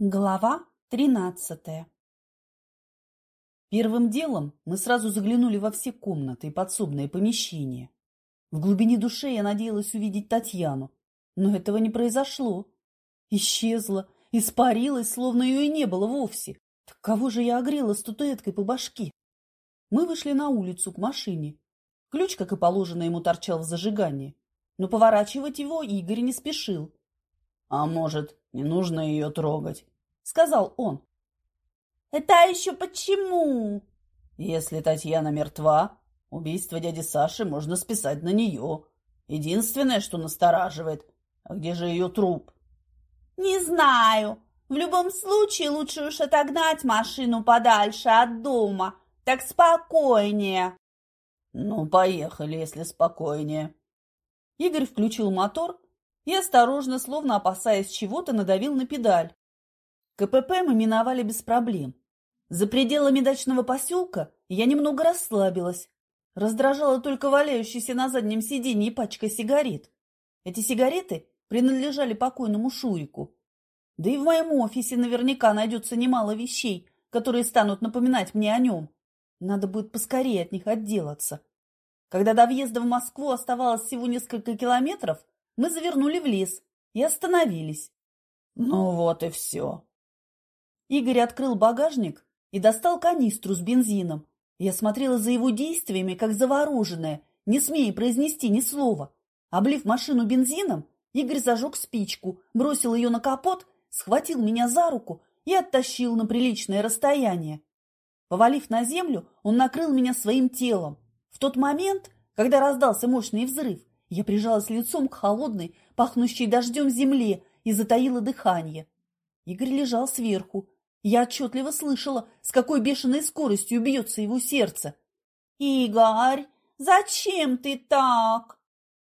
Глава тринадцатая Первым делом мы сразу заглянули во все комнаты и подсобные помещения. В глубине души я надеялась увидеть Татьяну, но этого не произошло. Исчезла, испарилась, словно ее и не было вовсе. Так кого же я огрела статуэткой по башке? Мы вышли на улицу к машине. Ключ, как и положено, ему торчал в зажигании, но поворачивать его Игорь не спешил. — А может, не нужно ее трогать, — сказал он. «Это еще почему?» «Если Татьяна мертва, убийство дяди Саши можно списать на нее. Единственное, что настораживает, а где же ее труп?» «Не знаю. В любом случае лучше уж отогнать машину подальше от дома. Так спокойнее». «Ну, поехали, если спокойнее». Игорь включил мотор и осторожно, словно опасаясь чего-то, надавил на педаль. КПП мы миновали без проблем. За пределами дачного поселка я немного расслабилась. Раздражала только валяющаяся на заднем сиденье пачка сигарет. Эти сигареты принадлежали покойному Шурику. Да и в моем офисе наверняка найдется немало вещей, которые станут напоминать мне о нем. Надо будет поскорее от них отделаться. Когда до въезда в Москву оставалось всего несколько километров, мы завернули в лес и остановились. Ну вот и все. Игорь открыл багажник и достал канистру с бензином. Я смотрела за его действиями, как завороженная, не смея произнести ни слова. Облив машину бензином, Игорь зажег спичку, бросил ее на капот, схватил меня за руку и оттащил на приличное расстояние. Повалив на землю, он накрыл меня своим телом. В тот момент, когда раздался мощный взрыв, я прижалась лицом к холодной, пахнущей дождем земле и затаила дыхание. Игорь лежал сверху. Я отчетливо слышала, с какой бешеной скоростью бьется его сердце. «Игорь, зачем ты так?»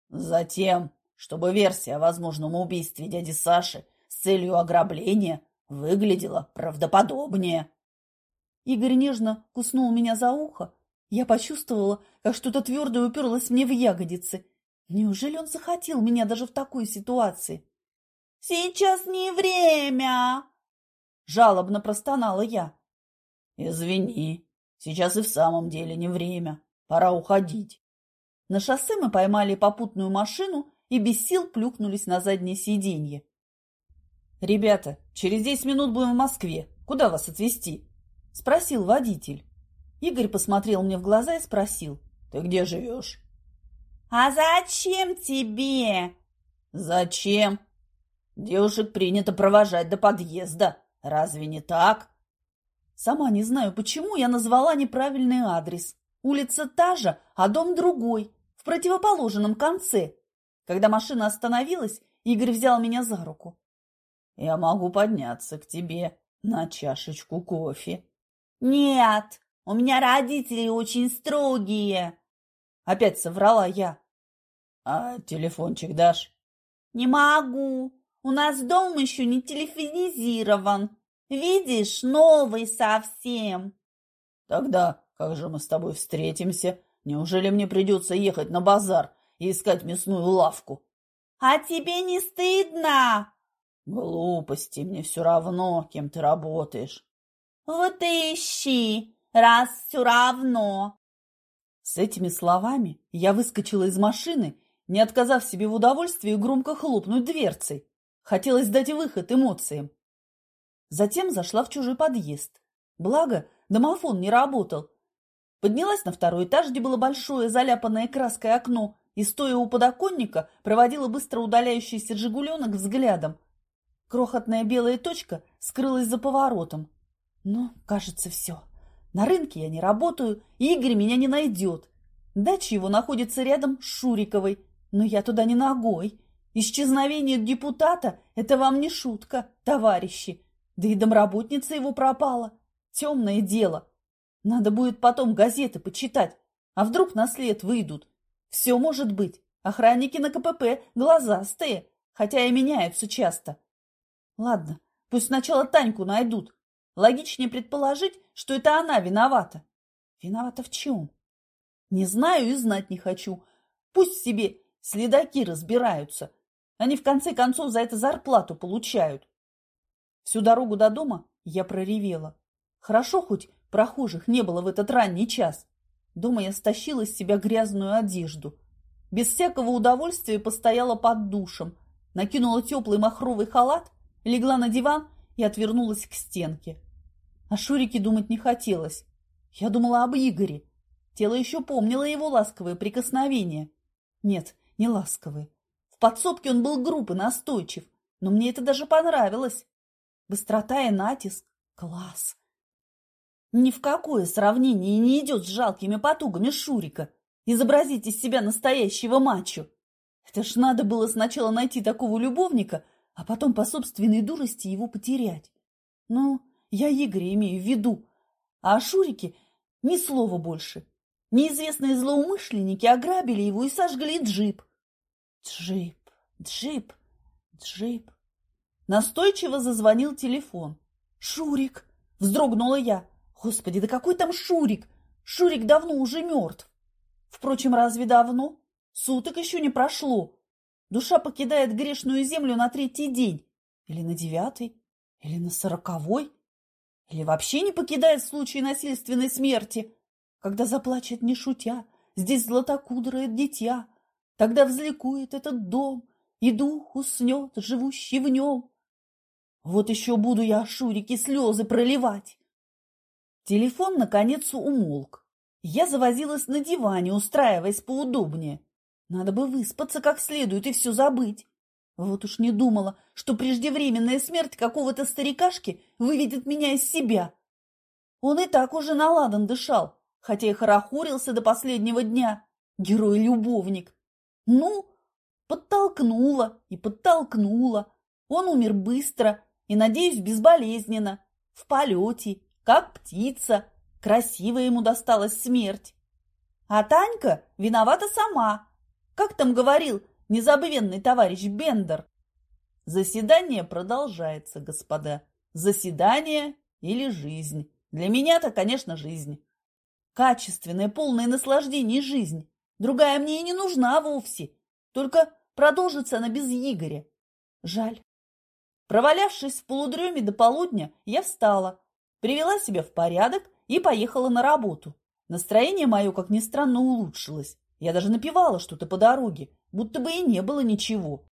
«Затем, чтобы версия о возможном убийстве дяди Саши с целью ограбления выглядела правдоподобнее». Игорь нежно куснул меня за ухо. Я почувствовала, как что-то твердое уперлось мне в ягодицы Неужели он захотел меня даже в такой ситуации? «Сейчас не время!» Жалобно простонала я. «Извини, сейчас и в самом деле не время. Пора уходить». На шоссе мы поймали попутную машину и без сил плюхнулись на заднее сиденье. «Ребята, через десять минут будем в Москве. Куда вас отвезти?» – спросил водитель. Игорь посмотрел мне в глаза и спросил. «Ты где живешь?» «А зачем тебе?» «Зачем? Девушек принято провожать до подъезда. Разве не так?» Сама не знаю, почему я назвала неправильный адрес. Улица та же, а дом другой, в противоположном конце. Когда машина остановилась, Игорь взял меня за руку. «Я могу подняться к тебе на чашечку кофе». «Нет, у меня родители очень строгие», — опять соврала я. А телефончик дашь? Не могу. У нас дом еще не телефонизирован. Видишь, новый совсем. Тогда как же мы с тобой встретимся? Неужели мне придется ехать на базар и искать мясную лавку? А тебе не стыдно? Глупости, мне все равно, кем ты работаешь. Вот и ищи, раз все равно. С этими словами я выскочила из машины не отказав себе в удовольствии громко хлопнуть дверцей. Хотелось дать выход эмоциям. Затем зашла в чужой подъезд. Благо, домофон не работал. Поднялась на второй этаж, где было большое заляпанное краской окно, и, стоя у подоконника, проводила быстро удаляющийся «Жигуленок» взглядом. Крохотная белая точка скрылась за поворотом. Ну, кажется, все. На рынке я не работаю, Игорь меня не найдет. Дача его находится рядом с Шуриковой, но я туда не ногой. Исчезновение депутата – это вам не шутка, товарищи. Да и домработница его пропала. Темное дело. Надо будет потом газеты почитать. А вдруг на след выйдут? Все может быть. Охранники на КПП глазастые, хотя и меняются часто. Ладно, пусть сначала Таньку найдут. Логичнее предположить, что это она виновата. Виновата в чем? Не знаю и знать не хочу. Пусть себе Следаки разбираются. Они в конце концов за это зарплату получают. Всю дорогу до дома я проревела. Хорошо хоть прохожих не было в этот ранний час. Дома я стащила из себя грязную одежду. Без всякого удовольствия постояла под душем, накинула теплый махровый халат, легла на диван и отвернулась к стенке. О Шурике думать не хотелось. Я думала об Игоре. Тело еще помнило его ласковые прикосновения. Нет, не ласковые. В подсобке он был груб и настойчив, но мне это даже понравилось. Быстрота и натиск. Класс. Ни в какое сравнение не идет с жалкими потугами Шурика изобразить из себя настоящего мачо. Это ж надо было сначала найти такого любовника, а потом по собственной дурости его потерять. Ну, я Игоря имею в виду. А о Шурике ни слова больше. Неизвестные злоумышленники ограбили его и сожгли джип. Джип, джип, джип. Настойчиво зазвонил телефон. «Шурик!» – вздрогнула я. «Господи, да какой там Шурик? Шурик давно уже мертв!» Впрочем, разве давно? Суток еще не прошло. Душа покидает грешную землю на третий день. Или на девятый, или на сороковой. Или вообще не покидает в случае насильственной смерти. Когда заплачет не шутя, здесь златокудрое дитя. Тогда взликует этот дом, и дух уснет, живущий в нем. Вот еще буду я, Шурики, слезы проливать. Телефон, наконец, умолк. Я завозилась на диване, устраиваясь поудобнее. Надо бы выспаться как следует и все забыть. Вот уж не думала, что преждевременная смерть какого-то старикашки выведет меня из себя. Он и так уже наладан дышал, хотя и хорохорился до последнего дня. Герой-любовник. Ну, подтолкнула и подтолкнула. Он умер быстро и, надеюсь, безболезненно, в полете, как птица, Красивая ему досталась смерть. А Танька виновата сама. Как там говорил незабвенный товарищ Бендер? Заседание продолжается, господа. Заседание или жизнь. Для меня-то, конечно, жизнь. Качественная, полное наслаждение жизнь. Другая мне и не нужна вовсе. Только продолжится она без Игоря. Жаль. Провалявшись в полудреме до полудня, я встала, привела себя в порядок и поехала на работу. Настроение мое, как ни странно, улучшилось. Я даже напевала что-то по дороге, будто бы и не было ничего.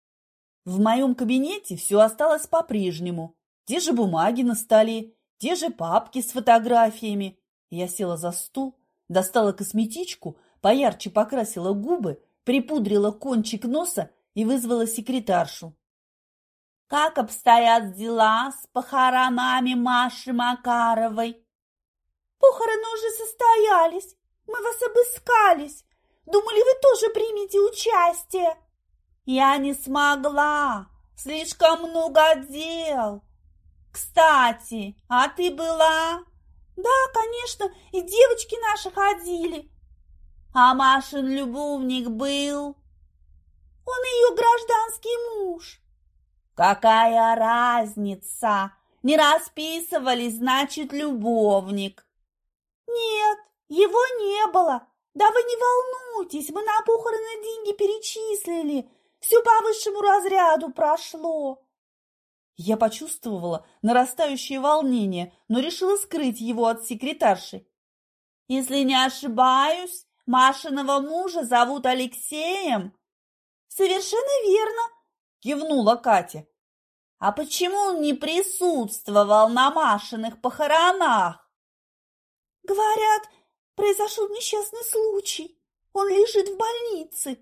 В моем кабинете все осталось по-прежнему. Те же бумаги на столе, те же папки с фотографиями. Я села за стол, достала косметичку, поярче покрасила губы, припудрила кончик носа и вызвала секретаршу. «Как обстоят дела с похоронами Маши Макаровой?» Похороны уже состоялись. Мы вас обыскались. Думали, вы тоже примете участие. Я не смогла. Слишком много дел. Кстати, а ты была? Да, конечно, и девочки наши ходили. А Машин любовник был? Он ее гражданский муж. Какая разница? Не расписывались, значит, любовник. «Нет, его не было. Да вы не волнуйтесь, мы на похороны деньги перечислили. Все по высшему разряду прошло». Я почувствовала нарастающее волнение, но решила скрыть его от секретарши. «Если не ошибаюсь, Машиного мужа зовут Алексеем?» «Совершенно верно», – кивнула Катя. «А почему он не присутствовал на Машиных похоронах?» Говорят, произошел несчастный случай. Он лежит в больнице.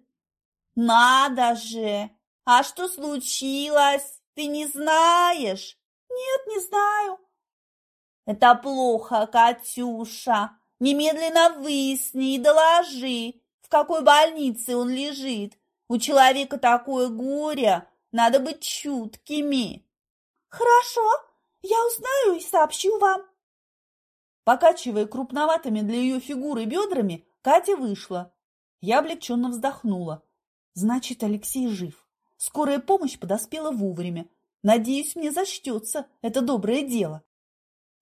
Надо же! А что случилось? Ты не знаешь? Нет, не знаю. Это плохо, Катюша. Немедленно выясни и доложи, в какой больнице он лежит. У человека такое горе, надо быть чуткими. Хорошо, я узнаю и сообщу вам. Покачивая крупноватыми для ее фигуры бедрами, Катя вышла. Я облегченно вздохнула. Значит, Алексей жив. Скорая помощь подоспела вовремя. Надеюсь, мне зачтется это доброе дело.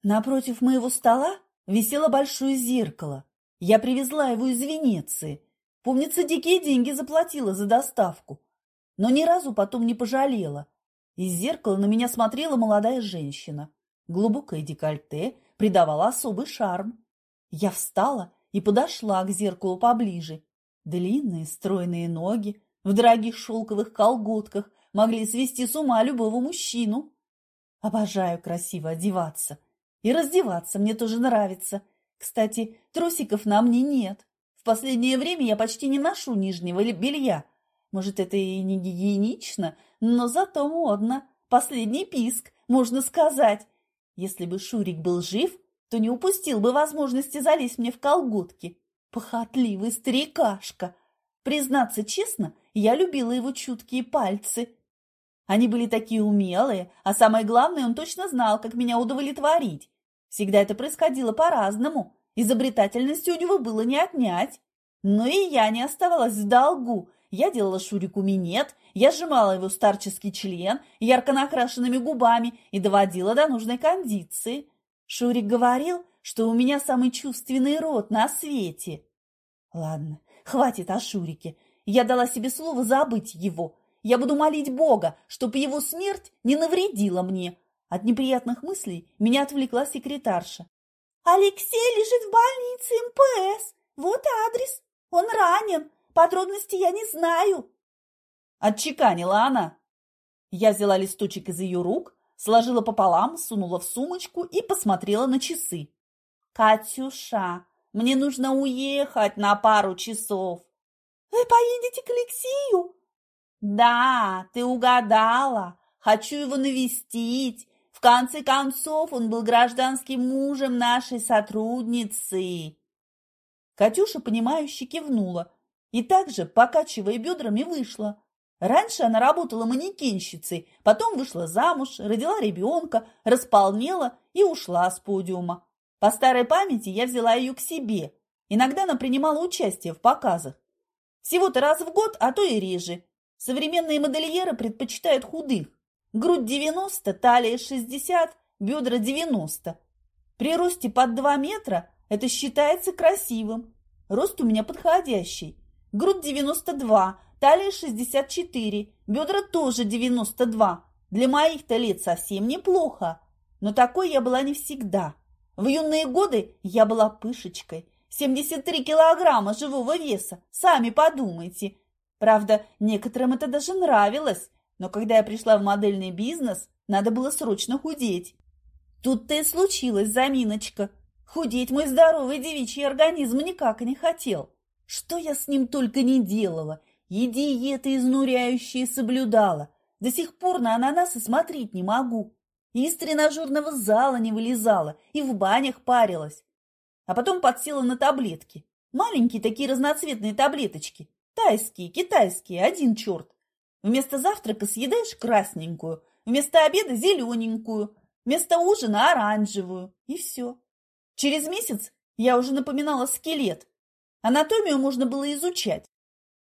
Напротив моего стола висело большое зеркало. Я привезла его из Венеции. Помнится, дикие деньги заплатила за доставку. Но ни разу потом не пожалела. Из зеркала на меня смотрела молодая женщина. Глубокое декольте придавало особый шарм. Я встала и подошла к зеркалу поближе. Длинные стройные ноги в дорогих шелковых колготках могли свести с ума любого мужчину. Обожаю красиво одеваться. И раздеваться мне тоже нравится. Кстати, трусиков на мне нет. В последнее время я почти не ношу нижнего белья. Может, это и не гигиенично, но зато модно. Последний писк, можно сказать. Если бы Шурик был жив, то не упустил бы возможности залезть мне в колготки. Похотливый старикашка. Признаться честно, я любила его чуткие пальцы. Они были такие умелые, а самое главное, он точно знал, как меня удовлетворить. Всегда это происходило по-разному. Изобретательности у него было не отнять. Но и я не оставалась в долгу. Я делала Шурику минет, я сжимала его старческий член ярко накрашенными губами и доводила до нужной кондиции. Шурик говорил, что у меня самый чувственный рот на свете. Ладно, хватит о Шурике. Я дала себе слово забыть его. Я буду молить Бога, чтобы его смерть не навредила мне. От неприятных мыслей меня отвлекла секретарша. «Алексей лежит в больнице МПС. Вот адрес. Он ранен. Подробностей я не знаю». Отчеканила она. Я взяла листочек из ее рук, сложила пополам, сунула в сумочку и посмотрела на часы. «Катюша, мне нужно уехать на пару часов». «Вы поедете к Алексею?» «Да, ты угадала. Хочу его навестить. В конце концов, он был гражданским мужем нашей сотрудницы». Катюша, понимающе кивнула и также, покачивая бедрами, вышла. Раньше она работала манекенщицей, потом вышла замуж, родила ребенка, располнела и ушла с подиума. По старой памяти я взяла ее к себе. Иногда она принимала участие в показах. Всего-то раз в год, а то и реже. Современные модельеры предпочитают худых. Грудь 90, талия 60, бедра 90. При росте под 2 метра это считается красивым. Рост у меня подходящий. Грудь 92, талия 64, бедра тоже 92. Для моих-то лет совсем неплохо. Но такой я была не всегда. В юные годы я была пышечкой. 73 килограмма живого веса, сами подумайте. Правда, некоторым это даже нравилось. Но когда я пришла в модельный бизнес, надо было срочно худеть. Тут-то и случилась заминочка. Худеть мой здоровый девичий организм никак не хотел. Что я с ним только не делала, и диеты изнуряющие соблюдала. До сих пор на ананасы смотреть не могу. И из тренажерного зала не вылезала, и в банях парилась. А потом подсела на таблетки. Маленькие такие разноцветные таблеточки. Тайские, китайские, один черт. Вместо завтрака съедаешь красненькую, вместо обеда зелененькую, вместо ужина оранжевую. И все. Через месяц я уже напоминала скелет. Анатомию можно было изучать.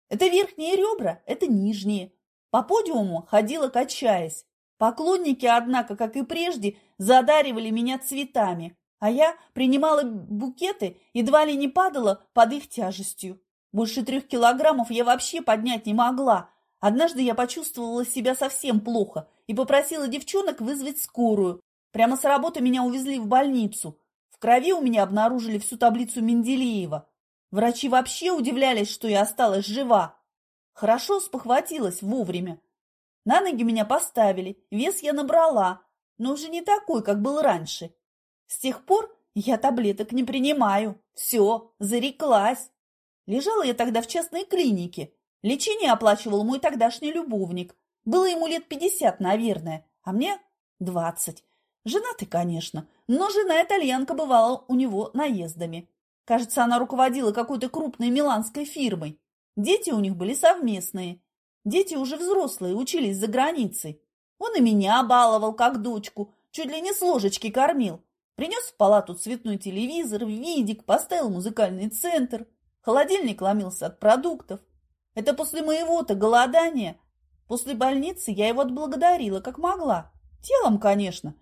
Это верхние ребра, это нижние. По подиуму ходила качаясь. Поклонники, однако, как и прежде, задаривали меня цветами, а я принимала букеты, едва ли не падала под их тяжестью. Больше трех килограммов я вообще поднять не могла. Однажды я почувствовала себя совсем плохо и попросила девчонок вызвать скорую. Прямо с работы меня увезли в больницу. В крови у меня обнаружили всю таблицу Менделеева. Врачи вообще удивлялись, что я осталась жива. Хорошо спохватилась вовремя. На ноги меня поставили, вес я набрала, но уже не такой, как был раньше. С тех пор я таблеток не принимаю. Все, зареклась. Лежала я тогда в частной клинике. Лечение оплачивал мой тогдашний любовник. Было ему лет пятьдесят, наверное, а мне двадцать. Женатый, конечно, но жена итальянка бывала у него наездами. Кажется, она руководила какой-то крупной миланской фирмой. Дети у них были совместные. Дети уже взрослые, учились за границей. Он и меня баловал, как дочку, чуть ли не с ложечки кормил. Принес в палату цветной телевизор, видик, поставил музыкальный центр. Холодильник ломился от продуктов. Это после моего-то голодания. После больницы я его отблагодарила, как могла. Телом, конечно.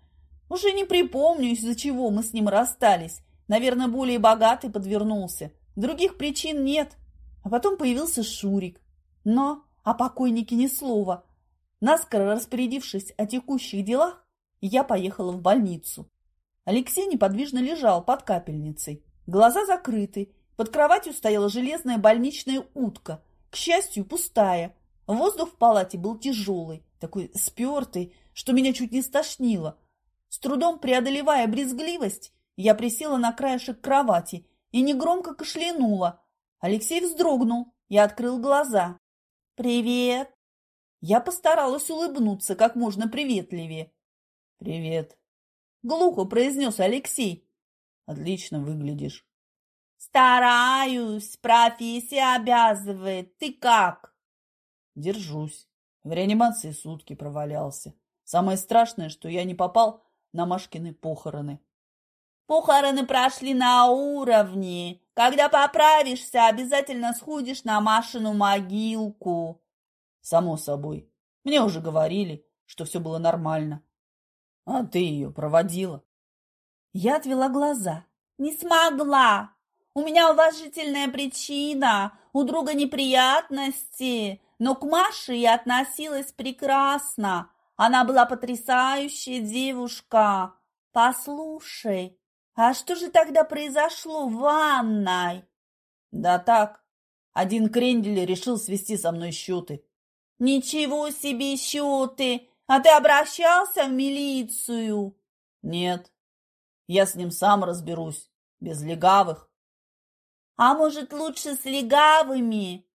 Уже не припомню, из-за чего мы с ним расстались. Наверное, более богатый подвернулся. Других причин нет. А потом появился Шурик. Но о покойнике ни слова. Наскоро распорядившись о текущих делах, я поехала в больницу. Алексей неподвижно лежал под капельницей. Глаза закрыты. Под кроватью стояла железная больничная утка, счастью, пустая. Воздух в палате был тяжелый, такой спертый, что меня чуть не стошнило. С трудом преодолевая брезгливость, я присела на краешек кровати и негромко кашлянула. Алексей вздрогнул и открыл глаза. «Привет!» Я постаралась улыбнуться как можно приветливее. «Привет!» — глухо произнес Алексей. «Отлично выглядишь». «Стараюсь, профессия обязывает. Ты как?» «Держусь. В реанимации сутки провалялся. Самое страшное, что я не попал на Машкины похороны. Похороны прошли на уровне. Когда поправишься, обязательно сходишь на Машину могилку. Само собой. Мне уже говорили, что все было нормально. А ты ее проводила? Я отвела глаза. Не смогла. У меня уважительная причина, у друга неприятности. Но к Маше я относилась прекрасно. Она была потрясающая девушка. Послушай, а что же тогда произошло в ванной? Да так, один крендель решил свести со мной счеты. Ничего себе счеты! А ты обращался в милицию? Нет, я с ним сам разберусь, без легавых. А может, лучше с легавыми?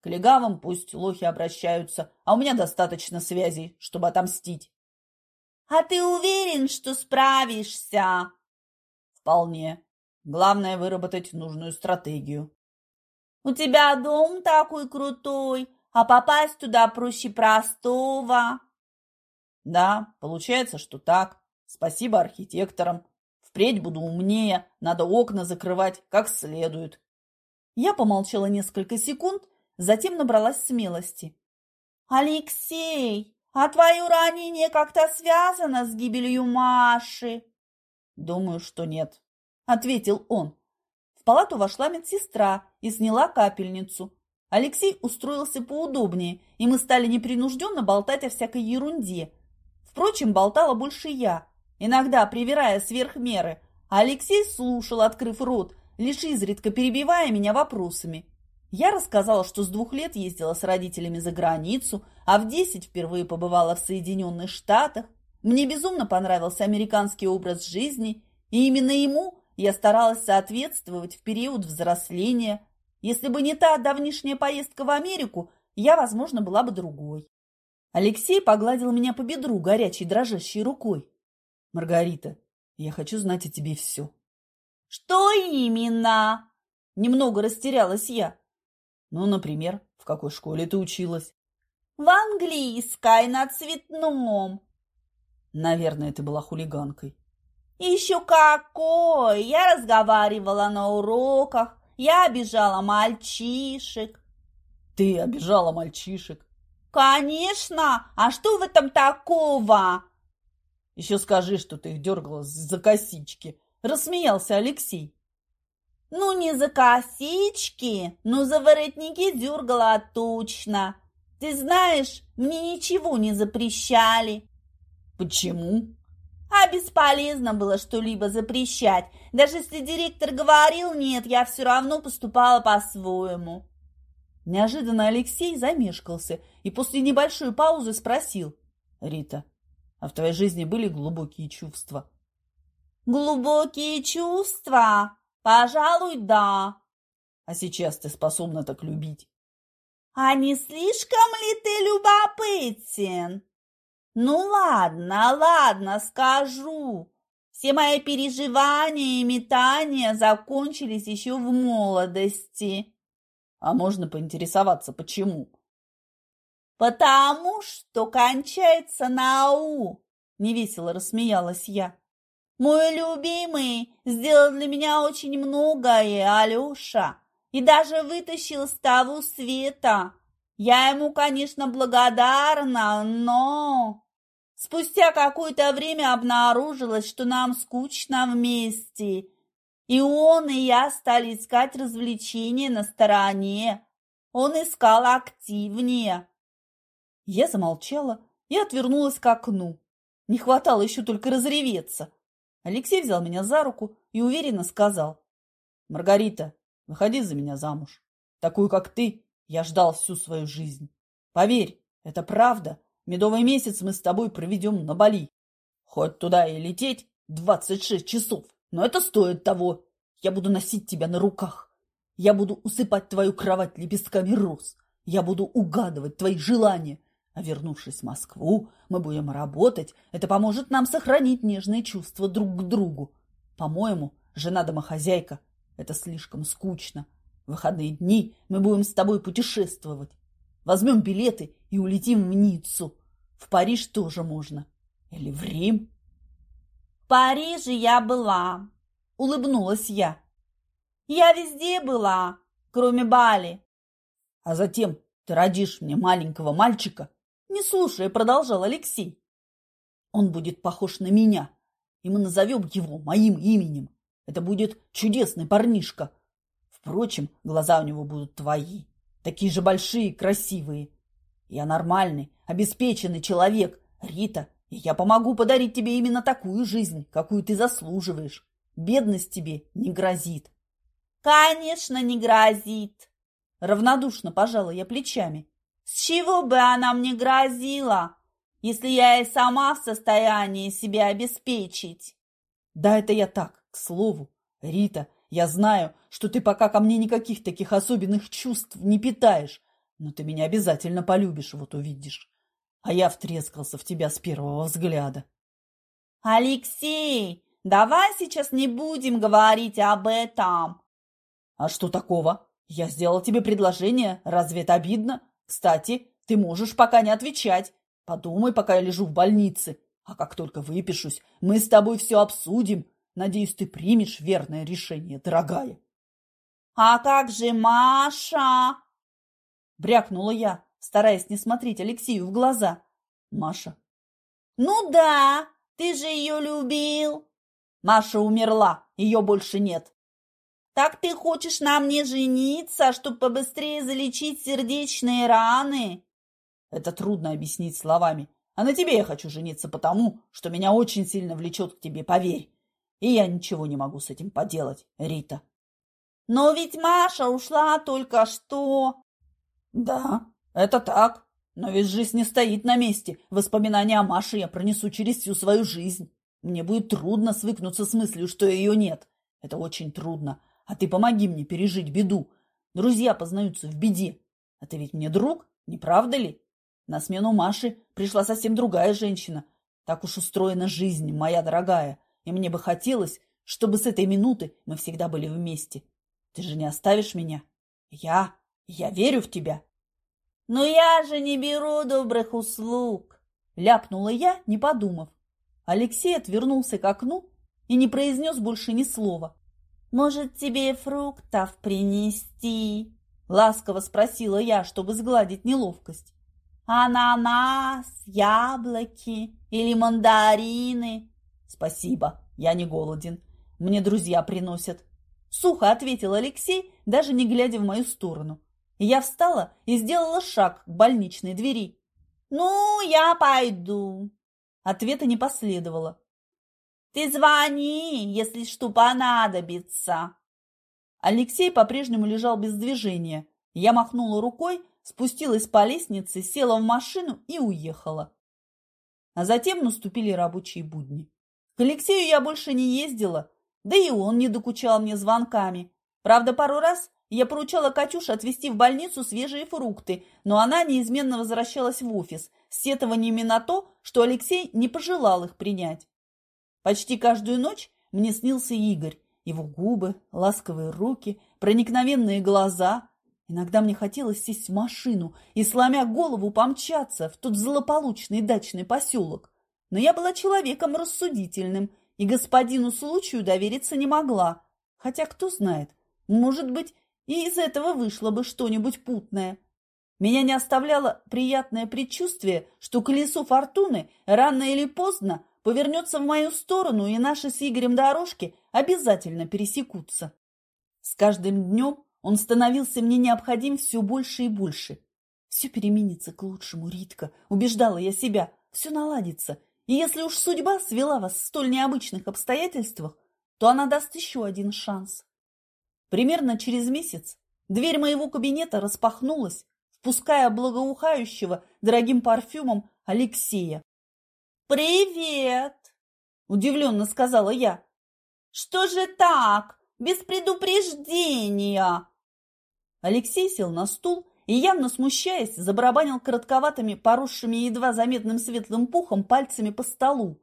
К легавым пусть лохи обращаются, а у меня достаточно связей, чтобы отомстить. А ты уверен, что справишься? Вполне. Главное выработать нужную стратегию. У тебя дом такой крутой, а попасть туда проще простого. Да, получается, что так. Спасибо архитекторам. Впредь буду умнее, надо окна закрывать как следует. Я помолчала несколько секунд, затем набралась смелости. «Алексей, а твое ранение как-то связано с гибелью Маши?» «Думаю, что нет», — ответил он. В палату вошла медсестра и сняла капельницу. Алексей устроился поудобнее, и мы стали непринужденно болтать о всякой ерунде. Впрочем, болтала больше я, иногда привирая сверх меры, Алексей слушал, открыв рот, лишь изредка перебивая меня вопросами. Я рассказала, что с двух лет ездила с родителями за границу, а в десять впервые побывала в Соединенных Штатах. Мне безумно понравился американский образ жизни, и именно ему я старалась соответствовать в период взросления. Если бы не та давнишняя поездка в Америку, я, возможно, была бы другой. Алексей погладил меня по бедру горячей дрожащей рукой. «Маргарита, я хочу знать о тебе все». «Что именно?» Немного растерялась я. «Ну, например, в какой школе ты училась?» «В английской, на цветном». «Наверное, ты была хулиганкой». «Еще какой! Я разговаривала на уроках, я обижала мальчишек». «Ты обижала мальчишек?» «Конечно! А что в этом такого?» «Еще скажи, что ты их дергала за косички!» – рассмеялся Алексей. «Ну, не за косички, но за воротники дергала точно. Ты знаешь, мне ничего не запрещали». «Почему?» А бесполезно было что-либо запрещать. Даже если директор говорил «нет», я все равно поступала по-своему. Неожиданно Алексей замешкался и после небольшой паузы спросил. «Рита, а в твоей жизни были глубокие чувства?» «Глубокие чувства? Пожалуй, да». «А сейчас ты способна так любить?» «А не слишком ли ты любопытен?» Ну ладно, ладно, скажу. Все мои переживания и метания закончились еще в молодости. А можно поинтересоваться, почему? Потому что кончается на «у», — невесело рассмеялась я. Мой любимый сделал для меня очень многое, Алеша, и даже вытащил с того света. Я ему, конечно, благодарна, но... Спустя какое-то время обнаружилось, что нам скучно вместе, и он и я стали искать развлечения на стороне. Он искал активнее. Я замолчала, и отвернулась к окну. Не хватало еще только разреветься. Алексей взял меня за руку и уверенно сказал. «Маргарита, выходи за меня замуж. Такую, как ты, я ждал всю свою жизнь. Поверь, это правда. Медовый месяц мы с тобой проведем на Бали. Хоть туда и лететь двадцать шесть часов, но это стоит того. Я буду носить тебя на руках. Я буду усыпать твою кровать лепестками роз. Я буду угадывать твои желания. А вернувшись в Москву, мы будем работать. Это поможет нам сохранить нежные чувства друг к другу. По-моему, жена-домохозяйка – это слишком скучно. В выходные дни мы будем с тобой путешествовать. Возьмем билеты и улетим в Ниццу. В Париж тоже можно. Или в Рим. В Париже я была, улыбнулась я. Я везде была, кроме Бали. А затем ты родишь мне маленького мальчика, слушая, продолжал Алексей. Он будет похож на меня, и мы назовем его моим именем. Это будет чудесный парнишка. Впрочем, глаза у него будут твои, такие же большие и красивые. Я нормальный, обеспеченный человек, Рита, и я помогу подарить тебе именно такую жизнь, какую ты заслуживаешь. Бедность тебе не грозит. Конечно, не грозит. Равнодушно пожала я плечами. С чего бы она мне грозила, если я и сама в состоянии себя обеспечить? Да это я так, к слову. Рита, я знаю, что ты пока ко мне никаких таких особенных чувств не питаешь, но ты меня обязательно полюбишь, вот увидишь. А я втрескался в тебя с первого взгляда. Алексей, давай сейчас не будем говорить об этом. А что такого? Я сделал тебе предложение, разве это обидно? Кстати, ты можешь пока не отвечать. Подумай, пока я лежу в больнице. А как только выпишусь, мы с тобой все обсудим. Надеюсь, ты примешь верное решение, дорогая. А как же Маша? Брякнула я, стараясь не смотреть Алексею в глаза. Маша. Ну да, ты же ее любил. Маша умерла, ее больше нет. Так ты хочешь на мне жениться, чтобы побыстрее залечить сердечные раны? Это трудно объяснить словами. А на тебе я хочу жениться потому, что меня очень сильно влечет к тебе, поверь. И я ничего не могу с этим поделать, Рита. Но ведь Маша ушла только что. Да, это так. Но ведь жизнь не стоит на месте. Воспоминания о Маше я пронесу через всю свою жизнь. Мне будет трудно свыкнуться с мыслью, что ее нет. Это очень трудно. А ты помоги мне пережить беду. Друзья познаются в беде. А ты ведь мне друг, не правда ли? На смену Маши пришла совсем другая женщина. Так уж устроена жизнь, моя дорогая. И мне бы хотелось, чтобы с этой минуты мы всегда были вместе. Ты же не оставишь меня? Я, я верю в тебя. Но я же не беру добрых услуг, ляпнула я, не подумав. Алексей отвернулся к окну и не произнес больше ни слова. «Может, тебе фруктов принести?» – ласково спросила я, чтобы сгладить неловкость. «Ананас, яблоки или мандарины?» «Спасибо, я не голоден. Мне друзья приносят». Сухо ответил Алексей, даже не глядя в мою сторону. Я встала и сделала шаг к больничной двери. «Ну, я пойду». Ответа не последовало. Ты звони, если что понадобится. Алексей по-прежнему лежал без движения. Я махнула рукой, спустилась по лестнице, села в машину и уехала. А затем наступили рабочие будни. К Алексею я больше не ездила, да и он не докучал мне звонками. Правда, пару раз я поручала Катюше отвезти в больницу свежие фрукты, но она неизменно возвращалась в офис с сетованиями на то, что Алексей не пожелал их принять. Почти каждую ночь мне снился Игорь. Его губы, ласковые руки, проникновенные глаза. Иногда мне хотелось сесть в машину и, сломя голову, помчаться в тот злополучный дачный поселок. Но я была человеком рассудительным и господину случаю довериться не могла. Хотя, кто знает, может быть, и из этого вышло бы что-нибудь путное. Меня не оставляло приятное предчувствие, что колесо фортуны рано или поздно повернется в мою сторону, и наши с Игорем дорожки обязательно пересекутся. С каждым днем он становился мне необходим все больше и больше. Все переменится к лучшему, Ритка, убеждала я себя. Все наладится. И если уж судьба свела вас в столь необычных обстоятельствах, то она даст еще один шанс. Примерно через месяц дверь моего кабинета распахнулась, впуская благоухающего дорогим парфюмом Алексея. «Привет!» – удивленно сказала я. «Что же так? Без предупреждения?» Алексей сел на стул и, явно смущаясь, забарабанил коротковатыми, поросшими едва заметным светлым пухом пальцами по столу.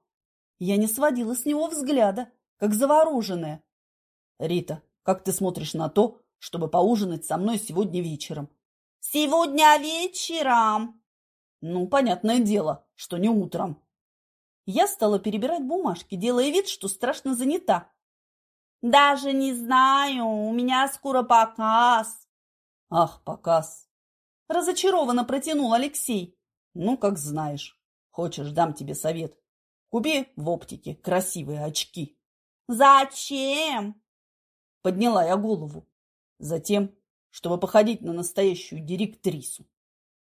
Я не сводила с него взгляда, как завороженная. «Рита, как ты смотришь на то, чтобы поужинать со мной сегодня вечером?» «Сегодня вечером!» «Ну, понятное дело, что не утром». Я стала перебирать бумажки, делая вид, что страшно занята. «Даже не знаю, у меня скоро показ». «Ах, показ!» Разочарованно протянул Алексей. «Ну, как знаешь. Хочешь, дам тебе совет. Купи в оптике красивые очки». «Зачем?» Подняла я голову. Затем, чтобы походить на настоящую директрису.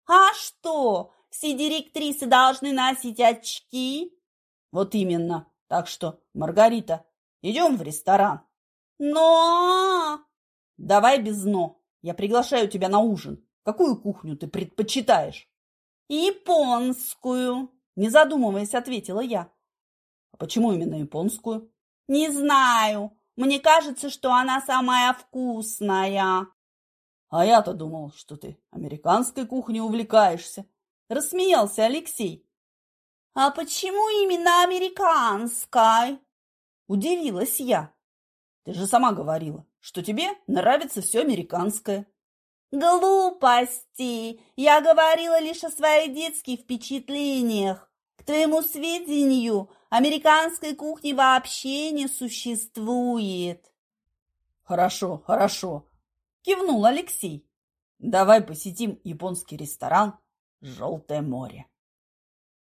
«А что, все директрисы должны носить очки?» Вот именно. Так что, Маргарита, идем в ресторан. Но... Давай без «но». Я приглашаю тебя на ужин. Какую кухню ты предпочитаешь? Японскую, не задумываясь, ответила я. А почему именно японскую? Не знаю. Мне кажется, что она самая вкусная. А я-то думал, что ты американской кухней увлекаешься. Рассмеялся Алексей. «А почему именно американской?» Удивилась я. «Ты же сама говорила, что тебе нравится все американское». «Глупости! Я говорила лишь о своих детских впечатлениях. К твоему сведению, американской кухни вообще не существует». «Хорошо, хорошо», – кивнул Алексей. «Давай посетим японский ресторан «Желтое море».